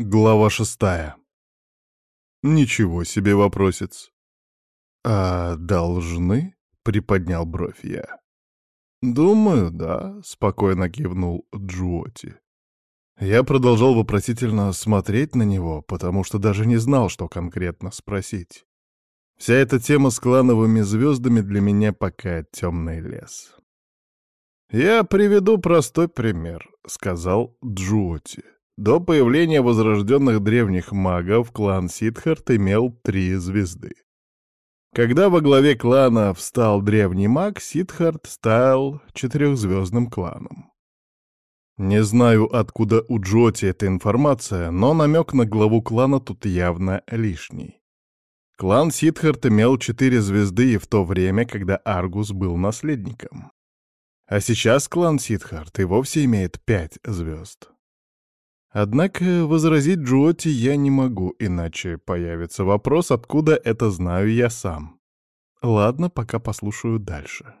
Глава шестая. Ничего себе вопросец. А должны? Приподнял бровь я. Думаю, да, спокойно кивнул Джуоти. Я продолжал вопросительно смотреть на него, потому что даже не знал, что конкретно спросить. Вся эта тема с клановыми звездами для меня пока темный лес. «Я приведу простой пример», — сказал Джуоти. До появления возрожденных древних магов клан Сидхарт имел три звезды. Когда во главе клана встал древний маг, Сидхарт стал четырехзвездным кланом. Не знаю, откуда у Джоти эта информация, но намек на главу клана тут явно лишний. Клан Сидхарт имел четыре звезды и в то время, когда Аргус был наследником. А сейчас клан Сидхарт и вовсе имеет пять звезд. Однако возразить Джоти я не могу, иначе появится вопрос, откуда это знаю я сам. Ладно, пока послушаю дальше.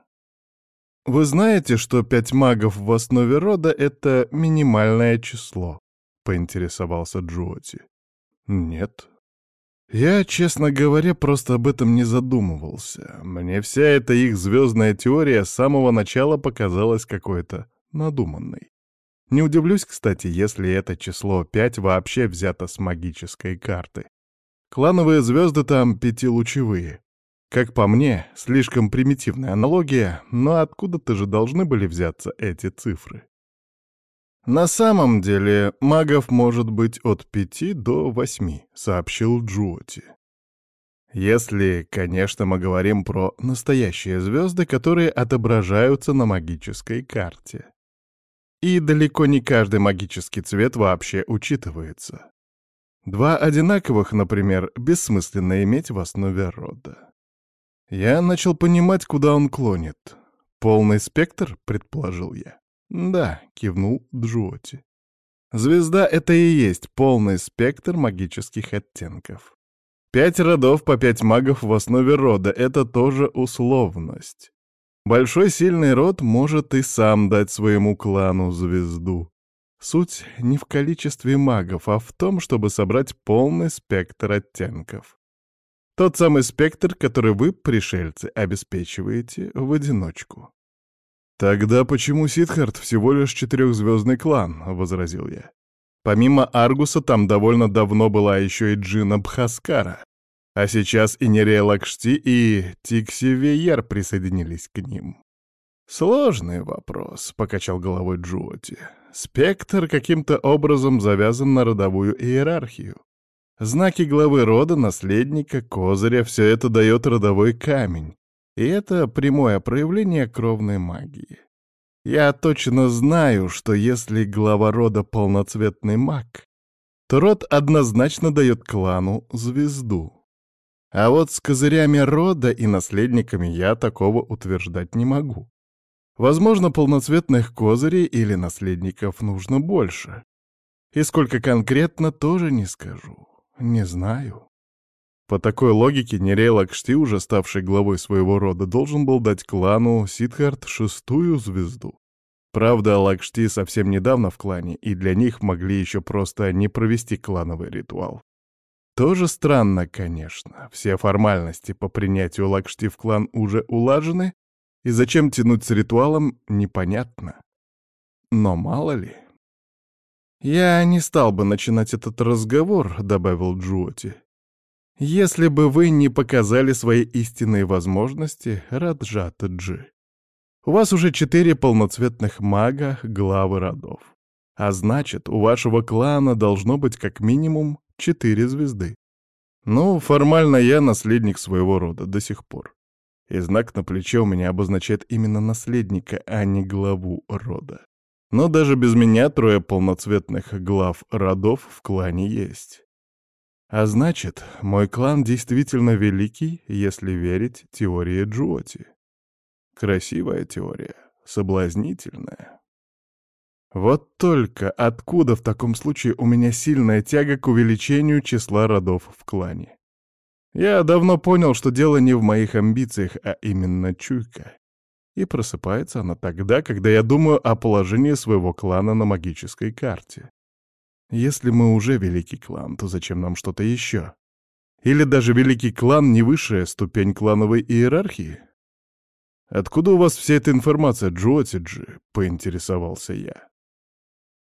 Вы знаете, что пять магов в основе рода — это минимальное число? Поинтересовался Джоти. Нет. Я, честно говоря, просто об этом не задумывался. Мне вся эта их звездная теория с самого начала показалась какой-то надуманной. Не удивлюсь, кстати, если это число 5 вообще взято с магической карты. Клановые звезды там пятилучевые. Как по мне, слишком примитивная аналогия, но откуда-то же должны были взяться эти цифры. «На самом деле магов может быть от пяти до восьми», — сообщил Джуоти. Если, конечно, мы говорим про настоящие звезды, которые отображаются на магической карте. И далеко не каждый магический цвет вообще учитывается. Два одинаковых, например, бессмысленно иметь в основе рода. Я начал понимать, куда он клонит. Полный спектр, предположил я. Да, кивнул Джоти. Звезда — это и есть полный спектр магических оттенков. Пять родов по пять магов в основе рода — это тоже условность. Большой сильный род может и сам дать своему клану звезду. Суть не в количестве магов, а в том, чтобы собрать полный спектр оттенков. Тот самый спектр, который вы, пришельцы, обеспечиваете в одиночку. «Тогда почему Сидхарт всего лишь четырехзвездный клан?» — возразил я. Помимо Аргуса там довольно давно была еще и Джина Бхаскара. А сейчас и Нерея Лакшти, и Тикси Вейер присоединились к ним. «Сложный вопрос», — покачал головой Джоти. «Спектр каким-то образом завязан на родовую иерархию. Знаки главы рода, наследника, козыря — все это дает родовой камень. И это прямое проявление кровной магии. Я точно знаю, что если глава рода полноцветный маг, то род однозначно дает клану звезду. А вот с козырями рода и наследниками я такого утверждать не могу. Возможно, полноцветных козырей или наследников нужно больше. И сколько конкретно, тоже не скажу. Не знаю. По такой логике Нерей Лакшти, уже ставший главой своего рода, должен был дать клану Сидхарт шестую звезду. Правда, Лакшти совсем недавно в клане, и для них могли еще просто не провести клановый ритуал. Тоже странно, конечно. Все формальности по принятию Лакшти в клан уже улажены, и зачем тянуть с ритуалом, непонятно. Но мало ли... «Я не стал бы начинать этот разговор», — добавил Джуоти. «Если бы вы не показали свои истинные возможности, Раджата Джи. У вас уже четыре полноцветных мага, главы родов. А значит, у вашего клана должно быть как минимум Четыре звезды. Ну, формально я наследник своего рода до сих пор. И знак на плече у меня обозначает именно наследника, а не главу рода. Но даже без меня трое полноцветных глав родов в клане есть. А значит, мой клан действительно великий, если верить теории Джуоти. Красивая теория, соблазнительная. Вот только откуда в таком случае у меня сильная тяга к увеличению числа родов в клане? Я давно понял, что дело не в моих амбициях, а именно чуйка. И просыпается она тогда, когда я думаю о положении своего клана на магической карте. Если мы уже великий клан, то зачем нам что-то еще? Или даже великий клан не высшая ступень клановой иерархии? «Откуда у вас вся эта информация, Джоотиджи?» — поинтересовался я.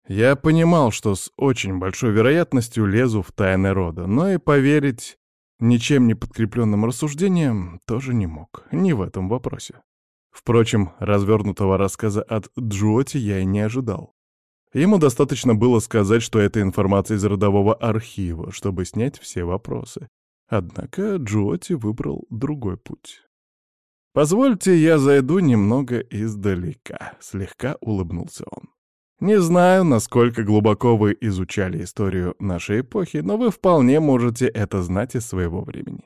Я понимал, что с очень большой вероятностью лезу в тайны рода, но и поверить ничем не подкрепленным рассуждениям тоже не мог, не в этом вопросе. Впрочем, развернутого рассказа от Джоти я и не ожидал. Ему достаточно было сказать, что это информация из родового архива, чтобы снять все вопросы. Однако Джоти выбрал другой путь. «Позвольте, я зайду немного издалека», — слегка улыбнулся он. «Не знаю, насколько глубоко вы изучали историю нашей эпохи, но вы вполне можете это знать из своего времени.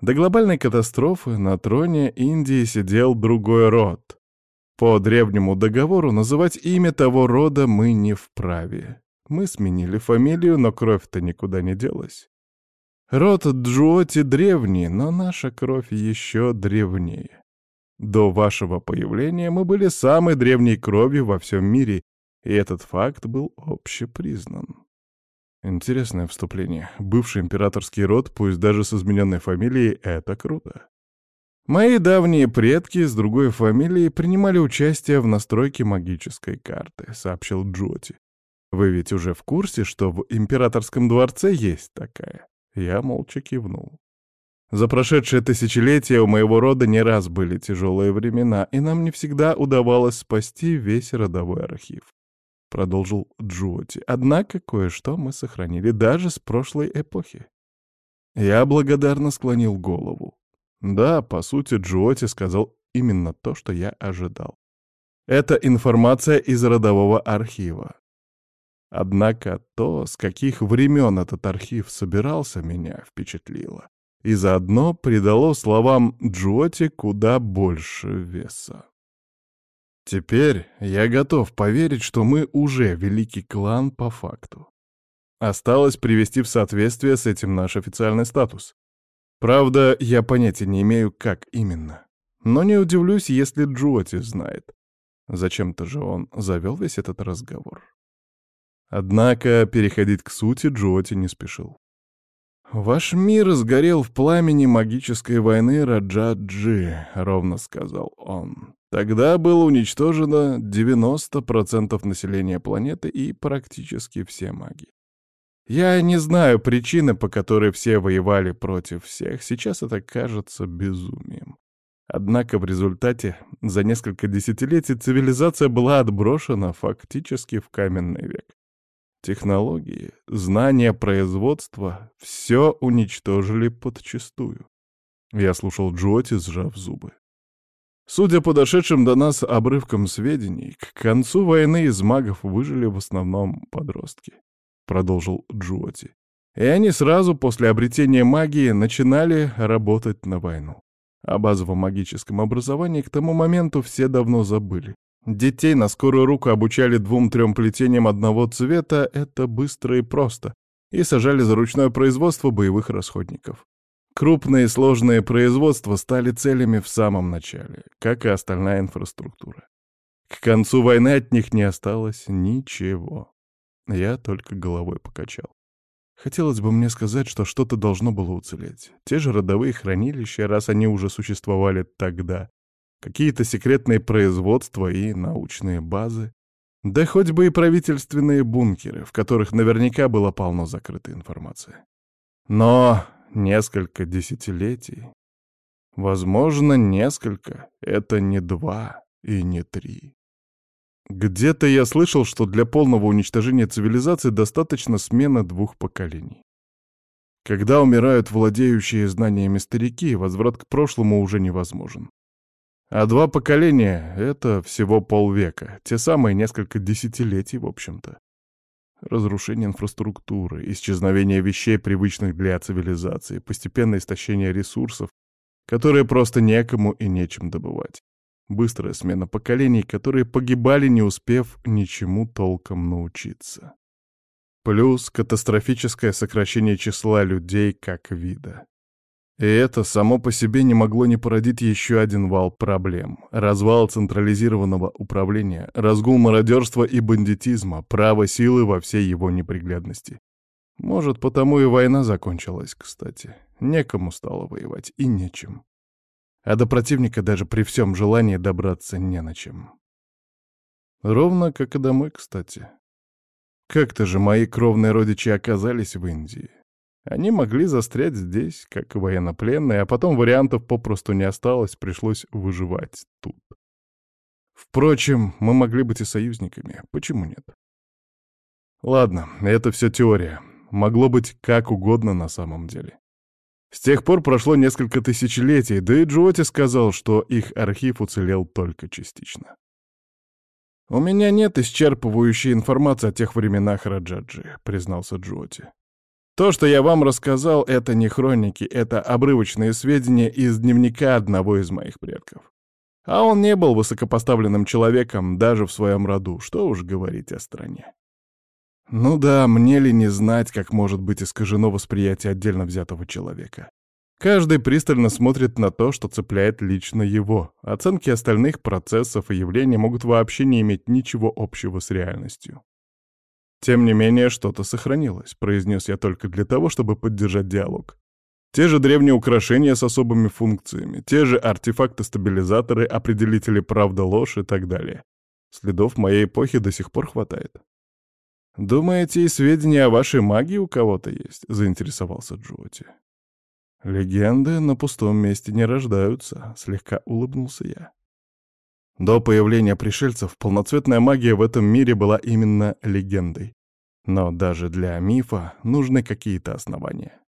До глобальной катастрофы на троне Индии сидел другой род. По древнему договору называть имя того рода мы не вправе. Мы сменили фамилию, но кровь-то никуда не делась. Род Джоти древний, но наша кровь еще древнее. До вашего появления мы были самой древней кровью во всем мире, и этот факт был общепризнан. Интересное вступление. Бывший императорский род, пусть даже с измененной фамилией, это круто. Мои давние предки с другой фамилией принимали участие в настройке магической карты, сообщил Джоти. Вы ведь уже в курсе, что в императорском дворце есть такая? Я молча кивнул. За прошедшее тысячелетие у моего рода не раз были тяжелые времена, и нам не всегда удавалось спасти весь родовой архив. Продолжил Джоти. Однако кое-что мы сохранили даже с прошлой эпохи. Я благодарно склонил голову. Да, по сути, Джоти сказал именно то, что я ожидал. Это информация из родового архива. Однако то, с каких времен этот архив собирался, меня впечатлило и заодно придало словам Джоти куда больше веса. Теперь я готов поверить, что мы уже великий клан по факту. Осталось привести в соответствие с этим наш официальный статус. Правда, я понятия не имею, как именно. Но не удивлюсь, если Джоти знает. Зачем-то же он завел весь этот разговор. Однако переходить к сути Джоти не спешил. «Ваш мир сгорел в пламени магической войны Раджаджи», — ровно сказал он. «Тогда было уничтожено 90% населения планеты и практически все маги. Я не знаю причины, по которой все воевали против всех. Сейчас это кажется безумием. Однако в результате за несколько десятилетий цивилизация была отброшена фактически в каменный век. Технологии, знания производства — все уничтожили подчистую. Я слушал Джоти, сжав зубы. Судя по дошедшим до нас обрывкам сведений, к концу войны из магов выжили в основном подростки, — продолжил Джоти. И они сразу после обретения магии начинали работать на войну. О базовом магическом образовании к тому моменту все давно забыли. Детей на скорую руку обучали двум-трем плетениям одного цвета, это быстро и просто, и сажали за ручное производство боевых расходников. Крупные сложные производства стали целями в самом начале, как и остальная инфраструктура. К концу войны от них не осталось ничего. Я только головой покачал. Хотелось бы мне сказать, что что-то должно было уцелеть. Те же родовые хранилища, раз они уже существовали тогда, какие-то секретные производства и научные базы, да хоть бы и правительственные бункеры, в которых наверняка было полно закрытой информации. Но несколько десятилетий, возможно, несколько, это не два и не три. Где-то я слышал, что для полного уничтожения цивилизации достаточно смена двух поколений. Когда умирают владеющие знаниями старики, возврат к прошлому уже невозможен. А два поколения — это всего полвека, те самые несколько десятилетий, в общем-то. Разрушение инфраструктуры, исчезновение вещей, привычных для цивилизации, постепенное истощение ресурсов, которые просто некому и нечем добывать. Быстрая смена поколений, которые погибали, не успев ничему толком научиться. Плюс катастрофическое сокращение числа людей как вида. И это само по себе не могло не породить еще один вал проблем. Развал централизированного управления, разгул мародерства и бандитизма, право силы во всей его неприглядности. Может, потому и война закончилась, кстати. Некому стало воевать и нечем. А до противника даже при всем желании добраться не на чем. Ровно как и домой, кстати. Как-то же мои кровные родичи оказались в Индии. Они могли застрять здесь, как военнопленные, а потом вариантов попросту не осталось, пришлось выживать тут. Впрочем, мы могли быть и союзниками. Почему нет? Ладно, это все теория. Могло быть как угодно на самом деле. С тех пор прошло несколько тысячелетий, да и Джоти сказал, что их архив уцелел только частично. «У меня нет исчерпывающей информации о тех временах Раджаджи», — признался Джоти. То, что я вам рассказал, это не хроники, это обрывочные сведения из дневника одного из моих предков. А он не был высокопоставленным человеком даже в своем роду, что уж говорить о стране. Ну да, мне ли не знать, как может быть искажено восприятие отдельно взятого человека. Каждый пристально смотрит на то, что цепляет лично его. Оценки остальных процессов и явлений могут вообще не иметь ничего общего с реальностью. «Тем не менее, что-то сохранилось», — произнес я только для того, чтобы поддержать диалог. Те же древние украшения с особыми функциями, те же артефакты-стабилизаторы, определители правда-ложь и так далее. Следов моей эпохи до сих пор хватает. «Думаете, и сведения о вашей магии у кого-то есть?» — заинтересовался Джоти. «Легенды на пустом месте не рождаются», — слегка улыбнулся я. До появления пришельцев полноцветная магия в этом мире была именно легендой. Но даже для мифа нужны какие-то основания.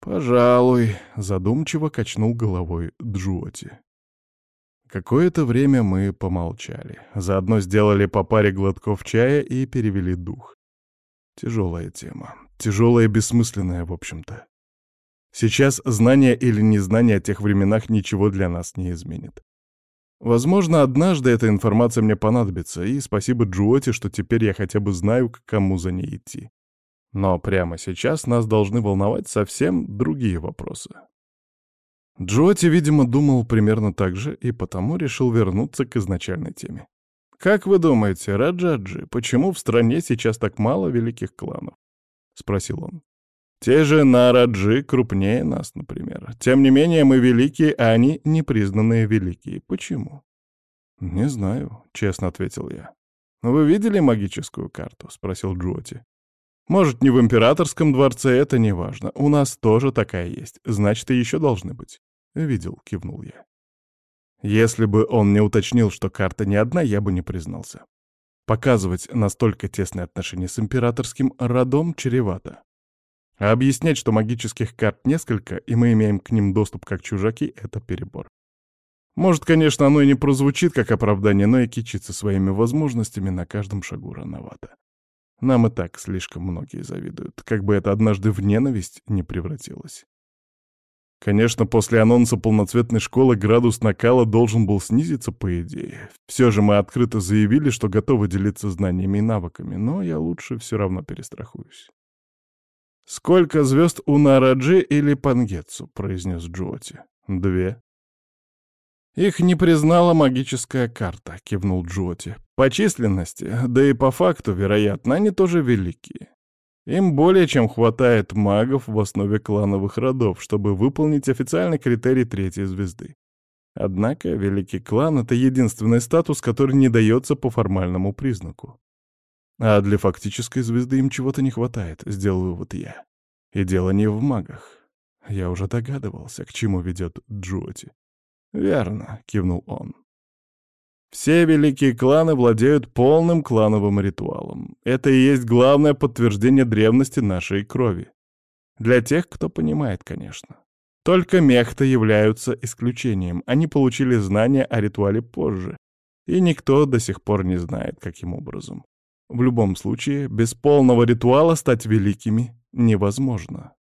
«Пожалуй», — задумчиво качнул головой Джуоти. Какое-то время мы помолчали. Заодно сделали по паре глотков чая и перевели дух. Тяжелая тема. Тяжелая и бессмысленная, в общем-то. Сейчас знание или незнание о тех временах ничего для нас не изменит. Возможно, однажды эта информация мне понадобится, и спасибо Джуоте, что теперь я хотя бы знаю, к кому за ней идти. Но прямо сейчас нас должны волновать совсем другие вопросы. Джоти, видимо, думал примерно так же и потому решил вернуться к изначальной теме. «Как вы думаете, Раджаджи, почему в стране сейчас так мало великих кланов?» — спросил он. Те же Нараджи крупнее нас, например. Тем не менее, мы великие, а они непризнанные великие. Почему? Не знаю, честно ответил я. Вы видели магическую карту? Спросил Джоти. Может, не в императорском дворце, это не важно. У нас тоже такая есть. Значит, и еще должны быть. Видел, кивнул я. Если бы он не уточнил, что карта не одна, я бы не признался. Показывать настолько тесные отношения с императорским родом чревато. А объяснять, что магических карт несколько, и мы имеем к ним доступ как чужаки, — это перебор. Может, конечно, оно и не прозвучит как оправдание, но и кичиться своими возможностями на каждом шагу рановато. Нам и так слишком многие завидуют, как бы это однажды в ненависть не превратилось. Конечно, после анонса полноцветной школы градус накала должен был снизиться, по идее. Все же мы открыто заявили, что готовы делиться знаниями и навыками, но я лучше все равно перестрахуюсь. «Сколько звезд у Нараджи или Пангетсу?» — произнес Джоти. «Две». «Их не признала магическая карта», — кивнул Джоти. «По численности, да и по факту, вероятно, они тоже великие. Им более чем хватает магов в основе клановых родов, чтобы выполнить официальный критерий третьей звезды. Однако великий клан — это единственный статус, который не дается по формальному признаку. А для фактической звезды им чего-то не хватает, сделал вывод я. И дело не в магах. Я уже догадывался, к чему ведет Джоти. «Верно», — кивнул он. «Все великие кланы владеют полным клановым ритуалом. Это и есть главное подтверждение древности нашей крови. Для тех, кто понимает, конечно. Только мехты являются исключением. Они получили знания о ритуале позже, и никто до сих пор не знает, каким образом. В любом случае, без полного ритуала стать великими невозможно.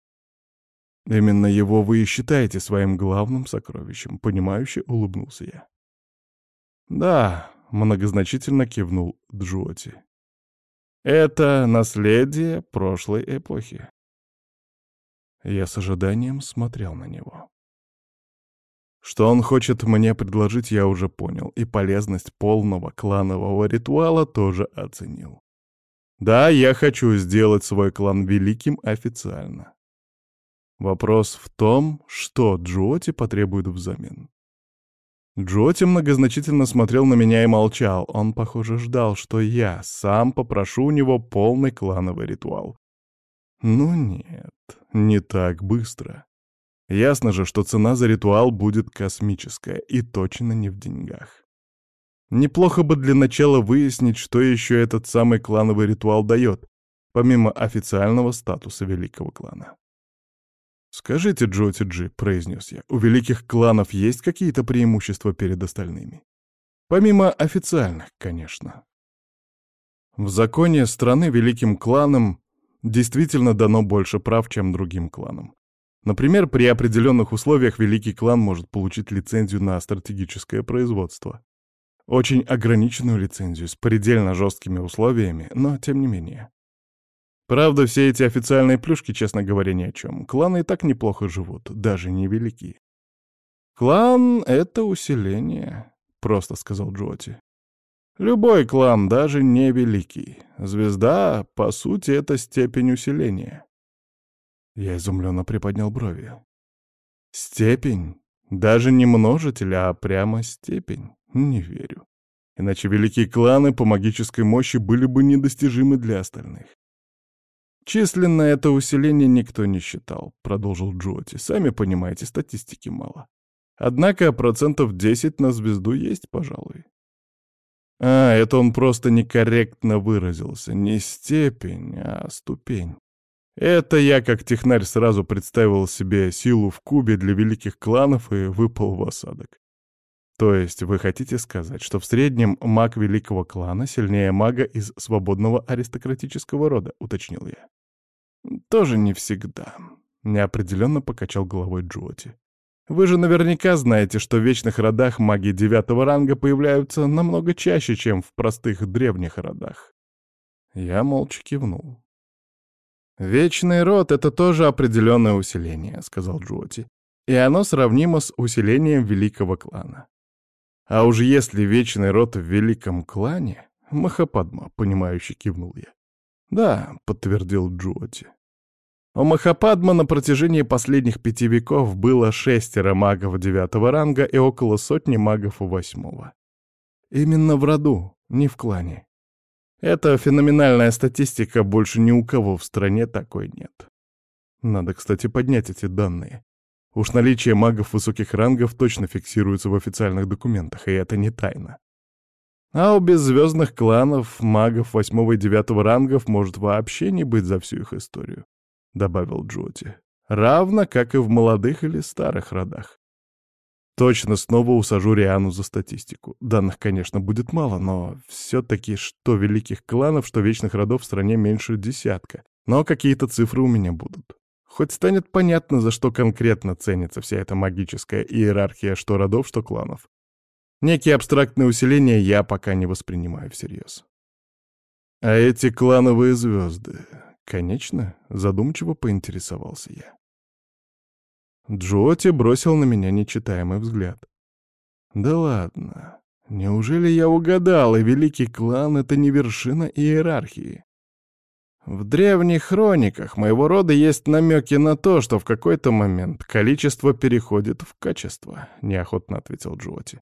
Именно его вы и считаете своим главным сокровищем, понимающе улыбнулся я. Да, многозначительно кивнул Джоти. Это наследие прошлой эпохи. Я с ожиданием смотрел на него. Что он хочет мне предложить, я уже понял, и полезность полного кланового ритуала тоже оценил. Да, я хочу сделать свой клан великим официально. Вопрос в том, что Джоти потребует взамен. Джоти многозначительно смотрел на меня и молчал. Он, похоже, ждал, что я сам попрошу у него полный клановый ритуал. Ну нет, не так быстро. Ясно же, что цена за ритуал будет космическая, и точно не в деньгах. Неплохо бы для начала выяснить, что еще этот самый клановый ритуал дает, помимо официального статуса великого клана. «Скажите, Джоти Джи», — произнес я, — «у великих кланов есть какие-то преимущества перед остальными? Помимо официальных, конечно». В законе страны великим кланам действительно дано больше прав, чем другим кланам. Например, при определенных условиях великий клан может получить лицензию на стратегическое производство. Очень ограниченную лицензию с предельно жесткими условиями, но тем не менее. Правда, все эти официальные плюшки, честно говоря, ни о чем. Кланы и так неплохо живут, даже невелики. «Клан — это усиление», — просто сказал Джоти. «Любой клан, даже невеликий. Звезда, по сути, — это степень усиления. Я изумленно приподнял брови. Степень? Даже не множитель, а прямо степень? Не верю. Иначе великие кланы по магической мощи были бы недостижимы для остальных. «Численное это усиление никто не считал», — продолжил Джоти. «Сами понимаете, статистики мало. Однако процентов 10 на звезду есть, пожалуй». А, это он просто некорректно выразился. Не степень, а ступень. Это я, как технарь, сразу представил себе силу в кубе для великих кланов и выпал в осадок. То есть вы хотите сказать, что в среднем маг великого клана сильнее мага из свободного аристократического рода, уточнил я. Тоже не всегда. Неопределенно покачал головой Джоти. Вы же наверняка знаете, что в вечных родах маги девятого ранга появляются намного чаще, чем в простых древних родах. Я молча кивнул. «Вечный род — это тоже определенное усиление», — сказал Джоти. «И оно сравнимо с усилением великого клана. А уж если вечный род в великом клане...» «Махападма», — понимающе кивнул я. «Да», — подтвердил Джоти. У Махападма на протяжении последних пяти веков было шестеро магов девятого ранга и около сотни магов восьмого. Именно в роду, не в клане. Это феноменальная статистика, больше ни у кого в стране такой нет. Надо, кстати, поднять эти данные. Уж наличие магов высоких рангов точно фиксируется в официальных документах, и это не тайна. А у беззвездных кланов магов восьмого и девятого рангов может вообще не быть за всю их историю, — добавил Джоти. Равно, как и в молодых или старых родах. Точно снова усажу Риану за статистику. Данных, конечно, будет мало, но все-таки что великих кланов, что вечных родов в стране меньше десятка. Но какие-то цифры у меня будут. Хоть станет понятно, за что конкретно ценится вся эта магическая иерархия что родов, что кланов. Некие абстрактные усиления я пока не воспринимаю всерьез. А эти клановые звезды, конечно, задумчиво поинтересовался я. Джоти бросил на меня нечитаемый взгляд. «Да ладно. Неужели я угадал, и великий клан — это не вершина иерархии?» В древних хрониках моего рода есть намеки на то, что в какой-то момент количество переходит в качество, — неохотно ответил Джоти.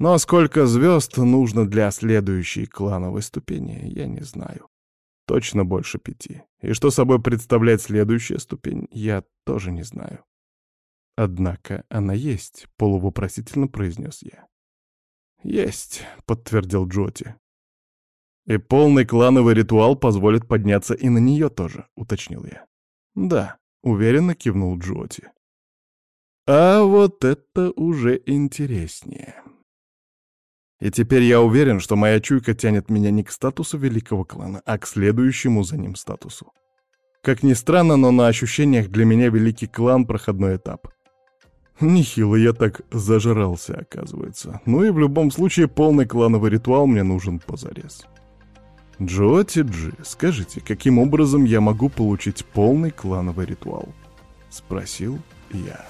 Но сколько звезд нужно для следующей клановой ступени, я не знаю. Точно больше пяти. И что собой представляет следующая ступень, я тоже не знаю. Однако она есть, — полувопросительно произнес я. «Есть», — подтвердил Джоти. «И полный клановый ритуал позволит подняться и на нее тоже», — уточнил я. «Да», — уверенно кивнул Джоти. «А вот это уже интереснее». И теперь я уверен, что моя чуйка тянет меня не к статусу великого клана, а к следующему за ним статусу. Как ни странно, но на ощущениях для меня великий клан — проходной этап — Нехило я так зажрался, оказывается. Ну и в любом случае полный клановый ритуал мне нужен позарез. Джоти Джи, скажите, каким образом я могу получить полный клановый ритуал? — спросил я.